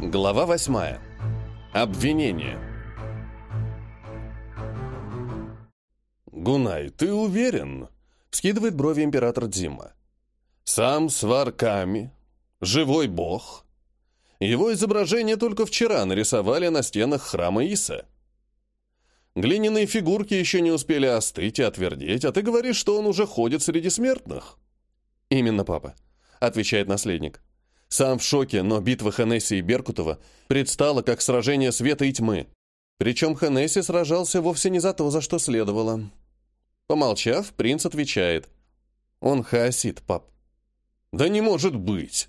Глава восьмая. Обвинение. «Гунай, ты уверен?» — вскидывает брови император Дзима. «Сам с варками, живой бог. Его изображение только вчера нарисовали на стенах храма Иса. Глиняные фигурки еще не успели остыть и отвердеть, а ты говоришь, что он уже ходит среди смертных». «Именно, папа», — отвечает наследник. Сам в шоке, но битва Ханесси и Беркутова предстала как сражение света и тьмы. Причем Ханесси сражался вовсе не за то, за что следовало. Помолчав, принц отвечает. «Он хаосит, пап». «Да не может быть!»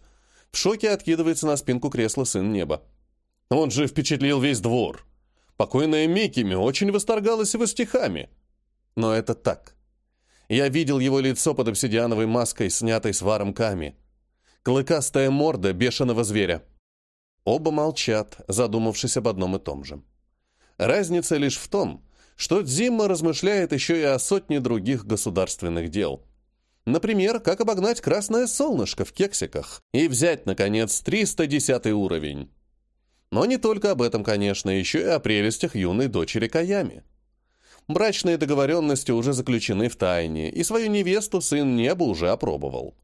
В шоке откидывается на спинку кресла сын неба. «Он же впечатлил весь двор. Покойная Микими очень восторгалась его стихами». Но это так. Я видел его лицо под обсидиановой маской, снятой с варом Ками клыкастая морда бешеного зверя. Оба молчат, задумавшись об одном и том же. Разница лишь в том, что Дзимма размышляет еще и о сотне других государственных дел. Например, как обогнать красное солнышко в кексиках и взять, наконец, 310 уровень. Но не только об этом, конечно, еще и о прелестях юной дочери Каями. Брачные договоренности уже заключены в тайне, и свою невесту сын неба уже опробовал.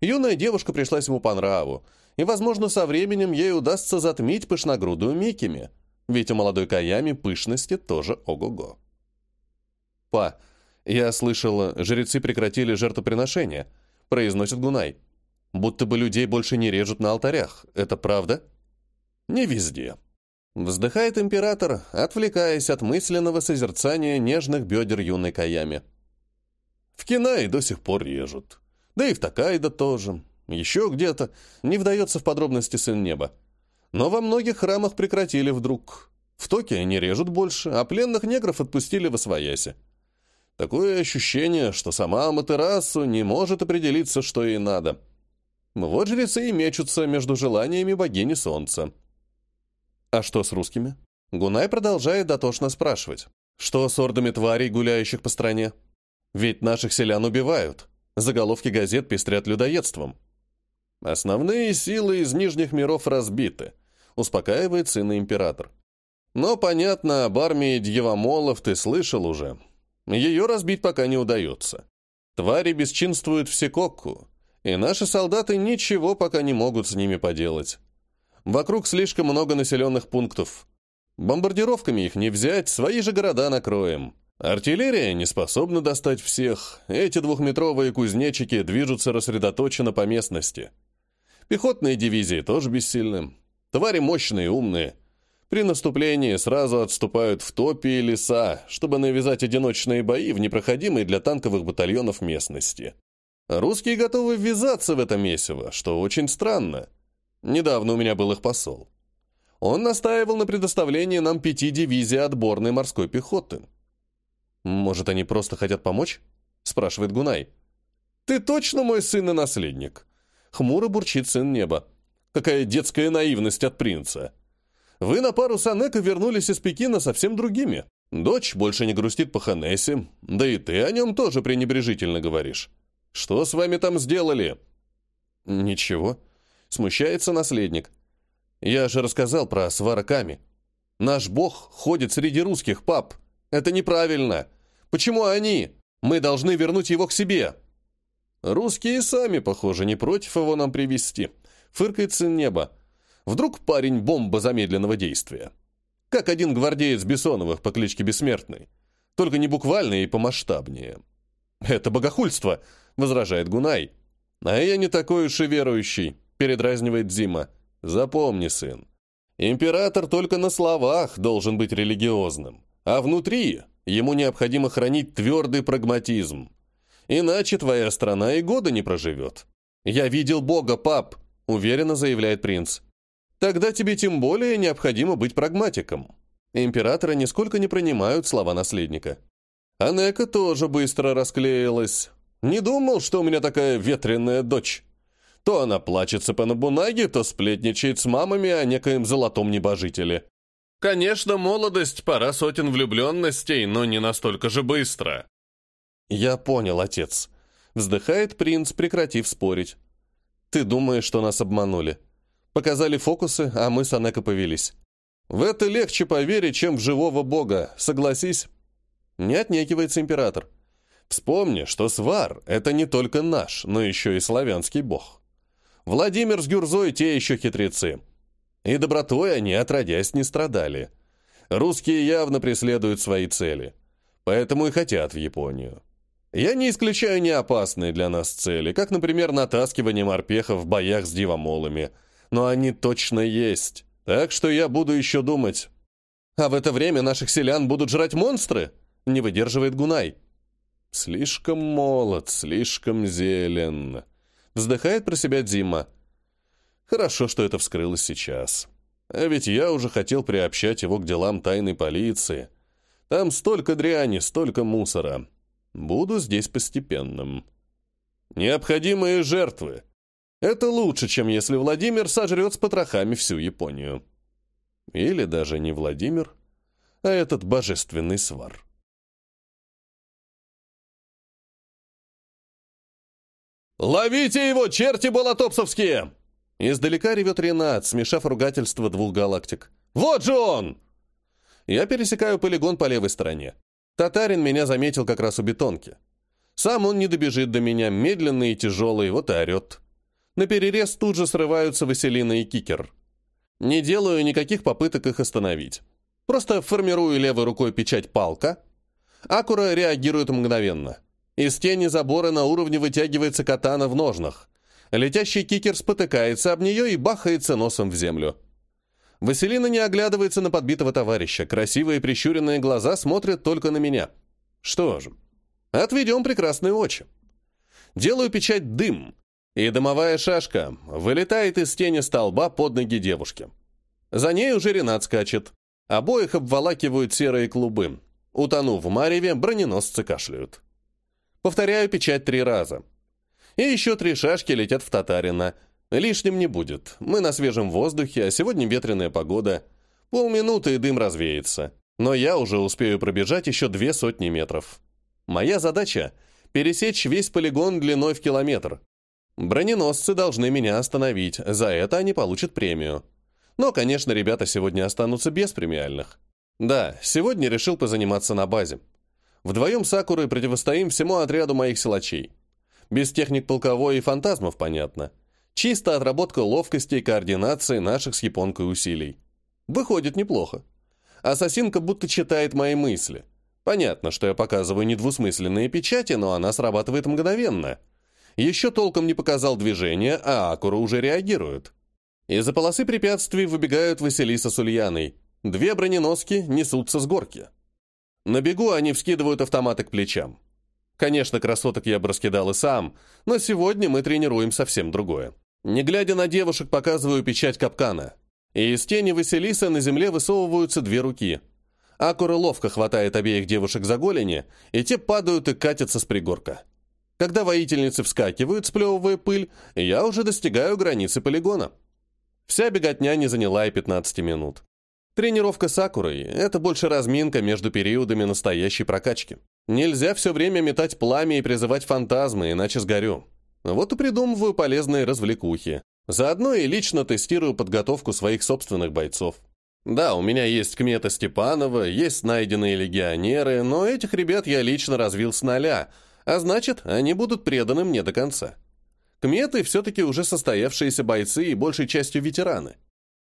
Юная девушка пришлась ему по нраву, и, возможно, со временем ей удастся затмить пышногрудую Микими, ведь у молодой Каями пышности тоже ого-го. «Па, я слышал, жрецы прекратили жертвоприношение», — произносит Гунай. «Будто бы людей больше не режут на алтарях. Это правда?» «Не везде», Вздыхает император, отвлекаясь от мысленного созерцания нежных бедер юной Каями. В Кинае до сих пор режут. Да и в Такайдо тоже. Еще где-то. Не вдается в подробности сын неба. Но во многих храмах прекратили вдруг. В Токио не режут больше, а пленных негров отпустили в Освояси. Такое ощущение, что сама Аматерасу не может определиться, что ей надо. Вот жрецы и мечутся между желаниями богини солнца. А что с русскими? Гунай продолжает дотошно спрашивать. Что с ордами тварей, гуляющих по стране? Ведь наших селян убивают. Заголовки газет пестрят людоедством. Основные силы из нижних миров разбиты, успокаивает сына император. Но, понятно, об армии дьявомолов ты слышал уже. Ее разбить пока не удается. Твари бесчинствуют в Секокку, и наши солдаты ничего пока не могут с ними поделать. Вокруг слишком много населенных пунктов. Бомбардировками их не взять, свои же города накроем. Артиллерия не способна достать всех. Эти двухметровые кузнечики движутся рассредоточенно по местности. Пехотные дивизии тоже бессильны. Твари мощные и умные. При наступлении сразу отступают в топи и леса, чтобы навязать одиночные бои в непроходимой для танковых батальонов местности. Русские готовы ввязаться в это месиво, что очень странно. Недавно у меня был их посол. Он настаивал на предоставлении нам пяти дивизий отборной морской пехоты. «Может, они просто хотят помочь?» — спрашивает Гунай. «Ты точно мой сын и наследник?» Хмуро бурчит сын неба. «Какая детская наивность от принца!» «Вы на пару с Анеко вернулись из Пекина совсем другими. Дочь больше не грустит по Ханессе, да и ты о нем тоже пренебрежительно говоришь. Что с вами там сделали?» «Ничего», — смущается наследник. «Я же рассказал про свараками. Наш бог ходит среди русских, пап. Это неправильно. Почему они? Мы должны вернуть его к себе. Русские сами, похоже, не против его нам привести. Фыркает сын неба. Вдруг парень бомба замедленного действия. Как один гвардеец Бессоновых по кличке Бессмертный. Только не буквально и помасштабнее. Это богохульство, возражает Гунай. А я не такой уж и верующий, передразнивает Зима. Запомни, сын. Император только на словах должен быть религиозным. А внутри ему необходимо хранить твердый прагматизм. Иначе твоя страна и года не проживет. «Я видел Бога, пап», — уверенно заявляет принц. «Тогда тебе тем более необходимо быть прагматиком». Императоры нисколько не принимают слова наследника. Анека тоже быстро расклеилась. «Не думал, что у меня такая ветреная дочь». То она плачется по Набунаге, то сплетничает с мамами о некоем золотом небожителе. Конечно, молодость, пора сотен влюбленностей, но не настолько же быстро. Я понял, отец. Вздыхает принц, прекратив спорить. Ты думаешь, что нас обманули? Показали фокусы, а мы с Анеко повелись. В это легче поверить, чем в живого бога, согласись. Не отнекивается император. Вспомни, что свар — это не только наш, но еще и славянский бог. Владимир с Гюрзой те еще хитрецы. И добротой они, отродясь, не страдали. Русские явно преследуют свои цели. Поэтому и хотят в Японию. Я не исключаю неопасные для нас цели, как, например, натаскивание морпехов в боях с дивомолами. Но они точно есть. Так что я буду еще думать. А в это время наших селян будут жрать монстры? Не выдерживает Гунай. Слишком молод, слишком зелен. Вздыхает про себя Дима. Хорошо, что это вскрылось сейчас. А ведь я уже хотел приобщать его к делам тайной полиции. Там столько дряни, столько мусора. Буду здесь постепенным. Необходимые жертвы. Это лучше, чем если Владимир сожрет с потрохами всю Японию. Или даже не Владимир, а этот божественный свар. «Ловите его, черти болотопсовские!» Издалека ревет Ренат, смешав ругательство двух галактик. «Вот же он!» Я пересекаю полигон по левой стороне. Татарин меня заметил как раз у бетонки. Сам он не добежит до меня, медленный и тяжелый, вот и орет. На перерез тут же срываются Василина и Кикер. Не делаю никаких попыток их остановить. Просто формирую левой рукой печать палка. Акура реагирует мгновенно. Из тени забора на уровне вытягивается катана в ножнах. Летящий кикер спотыкается об нее и бахается носом в землю. Василина не оглядывается на подбитого товарища. Красивые прищуренные глаза смотрят только на меня. Что же, отведем прекрасные очи. Делаю печать «дым», и дымовая шашка вылетает из тени столба под ноги девушки. За ней уже Ренат скачет. Обоих обволакивают серые клубы. Утонув в мареве, броненосцы кашляют. Повторяю печать три раза. И еще три шашки летят в татарина. Лишним не будет. Мы на свежем воздухе, а сегодня ветреная погода. Полминуты и дым развеется. Но я уже успею пробежать еще две сотни метров. Моя задача — пересечь весь полигон длиной в километр. Броненосцы должны меня остановить, за это они получат премию. Но, конечно, ребята сегодня останутся без премиальных. Да, сегодня решил позаниматься на базе. Вдвоем с Акурой противостоим всему отряду моих силачей. Без техник полковой и фантазмов, понятно. Чисто отработка ловкости и координации наших с японкой усилий. Выходит неплохо. Ассасинка будто читает мои мысли. Понятно, что я показываю недвусмысленные печати, но она срабатывает мгновенно. Еще толком не показал движения, а Акура уже реагирует. Из-за полосы препятствий выбегают Василиса с Ульяной. Две броненоски несутся с горки. На бегу они вскидывают автоматы к плечам. Конечно, красоток я бы раскидал и сам, но сегодня мы тренируем совсем другое. Не глядя на девушек, показываю печать капкана. И из тени Василиса на земле высовываются две руки. Акура ловко хватает обеих девушек за голени, и те падают и катятся с пригорка. Когда воительницы вскакивают, сплевывая пыль, я уже достигаю границы полигона. Вся беготня не заняла и 15 минут. Тренировка с Акурой – это больше разминка между периодами настоящей прокачки. Нельзя все время метать пламя и призывать фантазмы, иначе сгорю. Вот и придумываю полезные развлекухи. Заодно и лично тестирую подготовку своих собственных бойцов. Да, у меня есть Кмета Степанова, есть найденные легионеры, но этих ребят я лично развил с нуля, а значит, они будут преданы мне до конца. Кметы все-таки уже состоявшиеся бойцы и большей частью ветераны.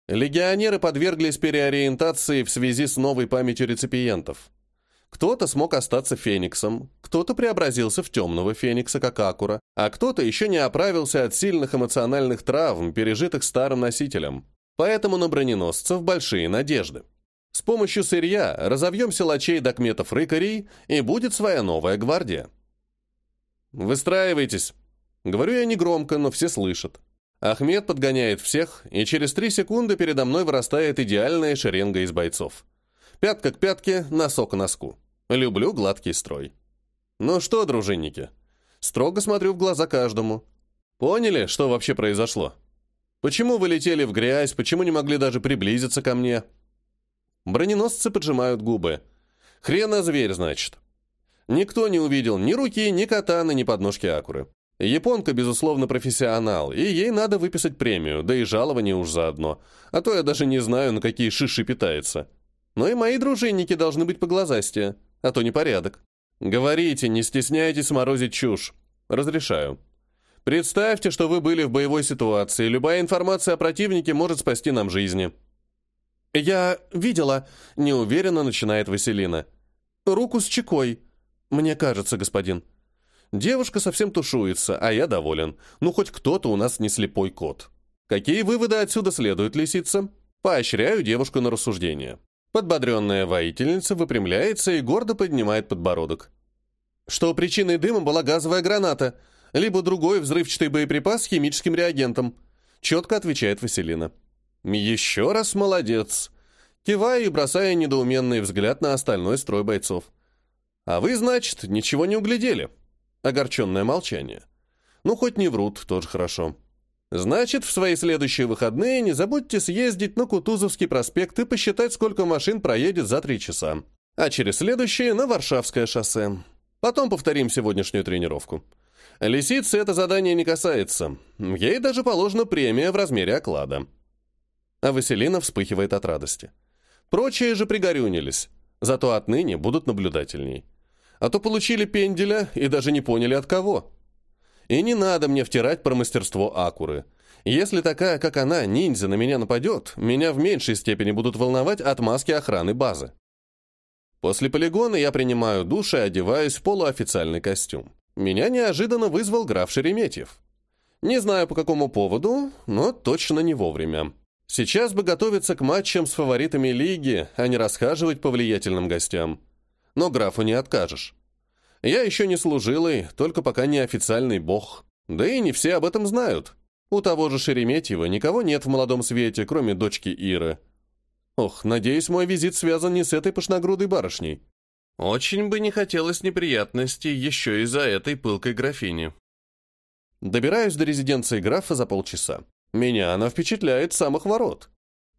Легионеры подверглись переориентации в связи с новой памятью реципиентов. Кто-то смог остаться фениксом, кто-то преобразился в темного феникса, как Акура, а кто-то еще не оправился от сильных эмоциональных травм, пережитых старым носителем. Поэтому на броненосцев большие надежды. С помощью сырья разовьем силачей до кметов-рыкарей, и будет своя новая гвардия. «Выстраивайтесь!» Говорю я негромко, но все слышат. Ахмед подгоняет всех, и через три секунды передо мной вырастает идеальная шеренга из бойцов. Пятка к пятке, носок к носку. Люблю гладкий строй. Ну что, дружинники, строго смотрю в глаза каждому. Поняли, что вообще произошло? Почему вы летели в грязь, почему не могли даже приблизиться ко мне? Броненосцы поджимают губы. Хрена зверь, значит. Никто не увидел ни руки, ни катаны, ни подножки Акуры. Японка, безусловно, профессионал, и ей надо выписать премию, да и жалование уж заодно. А то я даже не знаю, на какие шиши питается. Но и мои дружинники должны быть поглазастее, а то непорядок. Говорите, не стесняйтесь морозить чушь. Разрешаю. Представьте, что вы были в боевой ситуации. Любая информация о противнике может спасти нам жизни. Я видела, неуверенно начинает Василина. Руку с чекой. Мне кажется, господин. Девушка совсем тушуется, а я доволен. Ну, хоть кто-то у нас не слепой кот. Какие выводы отсюда следуют, лисица? Поощряю девушку на рассуждение. Подбодренная воительница выпрямляется и гордо поднимает подбородок. Что причиной дыма была газовая граната, либо другой взрывчатый боеприпас с химическим реагентом. Четко отвечает Василина. Еще раз молодец. Кивая и бросая недоуменный взгляд на остальной строй бойцов. А вы, значит, ничего не углядели? Огорченное молчание. Ну, хоть не врут, тоже хорошо. Значит, в свои следующие выходные не забудьте съездить на Кутузовский проспект и посчитать, сколько машин проедет за три часа. А через следующие на Варшавское шоссе. Потом повторим сегодняшнюю тренировку. Лисицы это задание не касается. Ей даже положена премия в размере оклада. А Василина вспыхивает от радости. Прочие же пригорюнились. Зато отныне будут наблюдательней а то получили пенделя и даже не поняли от кого. И не надо мне втирать про мастерство Акуры. Если такая, как она, ниндзя на меня нападет, меня в меньшей степени будут волновать отмазки охраны базы. После полигона я принимаю душ и одеваюсь в полуофициальный костюм. Меня неожиданно вызвал граф Шереметьев. Не знаю по какому поводу, но точно не вовремя. Сейчас бы готовиться к матчам с фаворитами лиги, а не расхаживать по влиятельным гостям но графу не откажешь. Я еще не служилый, только пока не официальный бог. Да и не все об этом знают. У того же Шереметьева никого нет в молодом свете, кроме дочки Иры. Ох, надеюсь, мой визит связан не с этой пышногрудой барышней. Очень бы не хотелось неприятностей еще из-за этой пылкой графини. Добираюсь до резиденции графа за полчаса. Меня она впечатляет с самых ворот.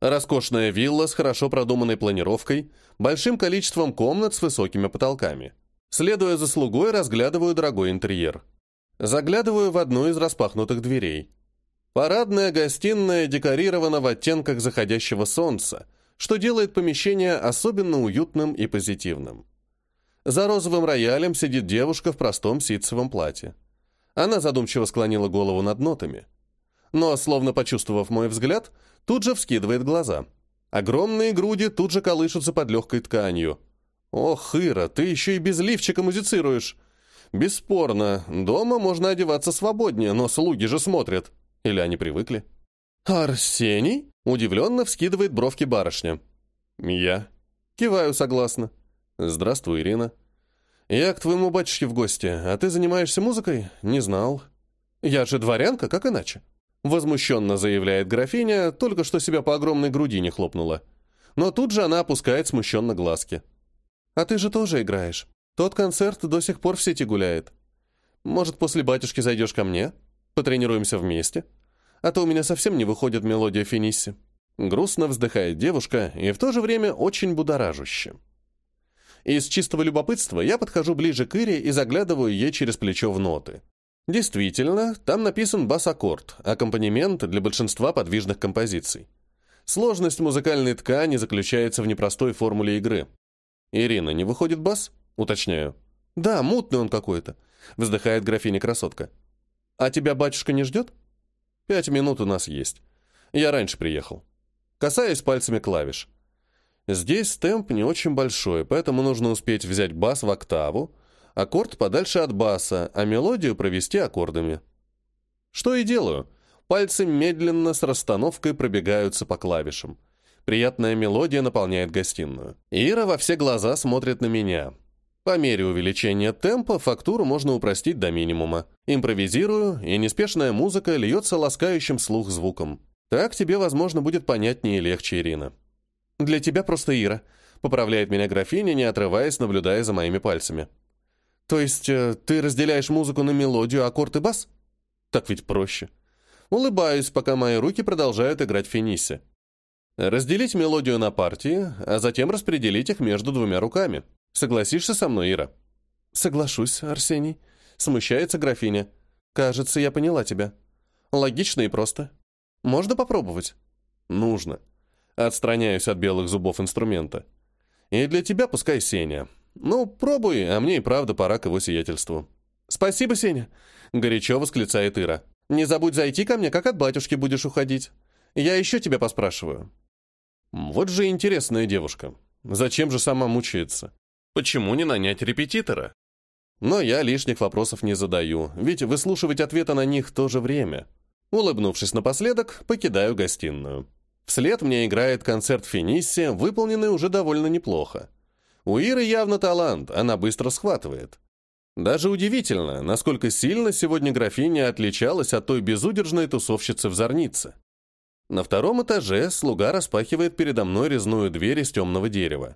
Роскошная вилла с хорошо продуманной планировкой, большим количеством комнат с высокими потолками. Следуя за слугой, разглядываю дорогой интерьер. Заглядываю в одну из распахнутых дверей. Парадная гостиная декорирована в оттенках заходящего солнца, что делает помещение особенно уютным и позитивным. За розовым роялем сидит девушка в простом ситцевом платье. Она задумчиво склонила голову над нотами. Но, словно почувствовав мой взгляд, тут же вскидывает глаза. Огромные груди тут же колышутся под легкой тканью. «Ох, Ира, ты еще и без лифчика музицируешь!» «Бесспорно, дома можно одеваться свободнее, но слуги же смотрят. Или они привыкли?» «Арсений?» — удивленно вскидывает бровки барышня. «Я?» Киваю согласно. «Здравствуй, Ирина». «Я к твоему батюшке в гости, а ты занимаешься музыкой? Не знал». «Я же дворянка, как иначе?» Возмущенно заявляет графиня, только что себя по огромной груди не хлопнула. Но тут же она опускает смущенно глазки. «А ты же тоже играешь. Тот концерт до сих пор в сети гуляет. Может, после батюшки зайдешь ко мне? Потренируемся вместе? А то у меня совсем не выходит мелодия Финисси». Грустно вздыхает девушка и в то же время очень будоражуще. Из чистого любопытства я подхожу ближе к Ире и заглядываю ей через плечо в ноты. Действительно, там написан бас-аккорд, аккомпанемент для большинства подвижных композиций. Сложность музыкальной ткани заключается в непростой формуле игры. «Ирина, не выходит бас?» — уточняю. «Да, мутный он какой-то», — вздыхает графиня-красотка. «А тебя батюшка не ждет?» «Пять минут у нас есть. Я раньше приехал». Касаясь пальцами клавиш. Здесь темп не очень большой, поэтому нужно успеть взять бас в октаву, аккорд подальше от баса, а мелодию провести аккордами. Что и делаю. Пальцы медленно с расстановкой пробегаются по клавишам. Приятная мелодия наполняет гостиную. Ира во все глаза смотрит на меня. По мере увеличения темпа фактуру можно упростить до минимума. Импровизирую, и неспешная музыка льется ласкающим слух звуком. Так тебе, возможно, будет понятнее и легче, Ирина. «Для тебя просто Ира», — поправляет меня графиня, не отрываясь, наблюдая за моими пальцами. То есть э, ты разделяешь музыку на мелодию, аккорд и бас? Так ведь проще. Улыбаюсь, пока мои руки продолжают играть в финисе. Разделить мелодию на партии, а затем распределить их между двумя руками. Согласишься со мной, Ира? Соглашусь, Арсений. Смущается графиня. Кажется, я поняла тебя. Логично и просто. Можно попробовать? Нужно. Отстраняюсь от белых зубов инструмента. И для тебя пускай Сеня. Ну, пробуй, а мне и правда пора к его сиятельству. Спасибо, Сеня. Горячо восклицает Ира. Не забудь зайти ко мне, как от батюшки будешь уходить. Я еще тебя поспрашиваю. Вот же интересная девушка. Зачем же сама мучается? Почему не нанять репетитора? Но я лишних вопросов не задаю, ведь выслушивать ответы на них тоже время. Улыбнувшись напоследок, покидаю гостиную. Вслед мне играет концерт Финисси, выполненный уже довольно неплохо. У Иры явно талант, она быстро схватывает. Даже удивительно, насколько сильно сегодня графиня отличалась от той безудержной тусовщицы в Зорнице. На втором этаже слуга распахивает передо мной резную дверь из темного дерева.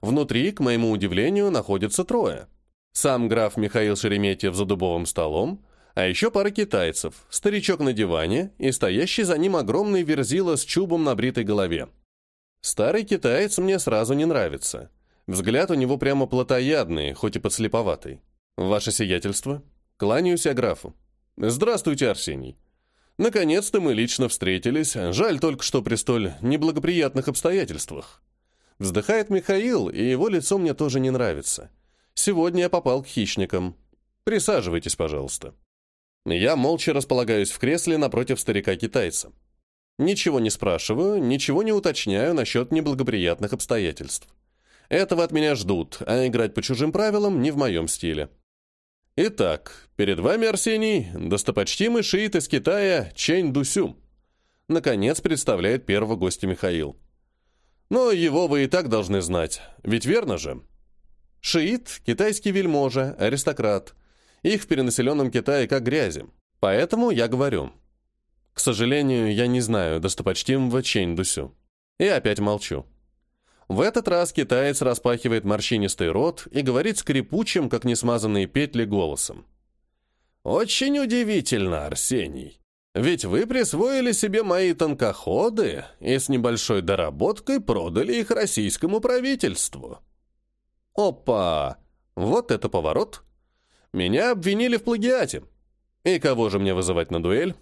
Внутри, к моему удивлению, находится трое. Сам граф Михаил Шереметьев за дубовым столом, а еще пара китайцев, старичок на диване и стоящий за ним огромный верзила с чубом на бритой голове. Старый китаец мне сразу не нравится. Взгляд у него прямо плотоядный, хоть и подслеповатый. «Ваше сиятельство?» Кланяюсь я графу. «Здравствуйте, Арсений. Наконец-то мы лично встретились. Жаль только, что при столь неблагоприятных обстоятельствах». Вздыхает Михаил, и его лицо мне тоже не нравится. Сегодня я попал к хищникам. Присаживайтесь, пожалуйста. Я молча располагаюсь в кресле напротив старика-китайца. Ничего не спрашиваю, ничего не уточняю насчет неблагоприятных обстоятельств. Этого от меня ждут, а играть по чужим правилам не в моем стиле. Итак, перед вами, Арсений, достопочтимый шиит из Китая Чэнь Дусю. Наконец представляет первого гостя Михаил. Но его вы и так должны знать, ведь верно же? Шиит – китайский вельможа, аристократ. Их в перенаселенном Китае как грязи. Поэтому я говорю. К сожалению, я не знаю достопочтимого Чэнь Дусю. И опять молчу. В этот раз китаец распахивает морщинистый рот и говорит скрипучим, как несмазанные петли, голосом. «Очень удивительно, Арсений. Ведь вы присвоили себе мои тонкоходы и с небольшой доработкой продали их российскому правительству». Опа! Вот это поворот. Меня обвинили в плагиате. И кого же мне вызывать на дуэль?